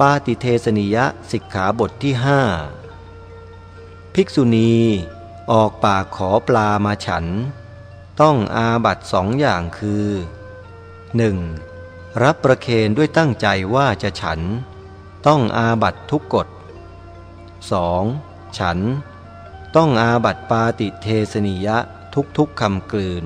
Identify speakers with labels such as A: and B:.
A: ปาติเทสนิยะสิกขาบทที่ห้าภิกษุณีออกปากขอปลามาฉัน ต้องอาบัตสองอย่างคือ 1. รับประเคนด้วยตั้งใจว่าจะฉัน ต้องอาบัตทุกกฎ 2. ฉัน ต้องอาบัตปาติเทสนิยะทุกทุกคำกลืน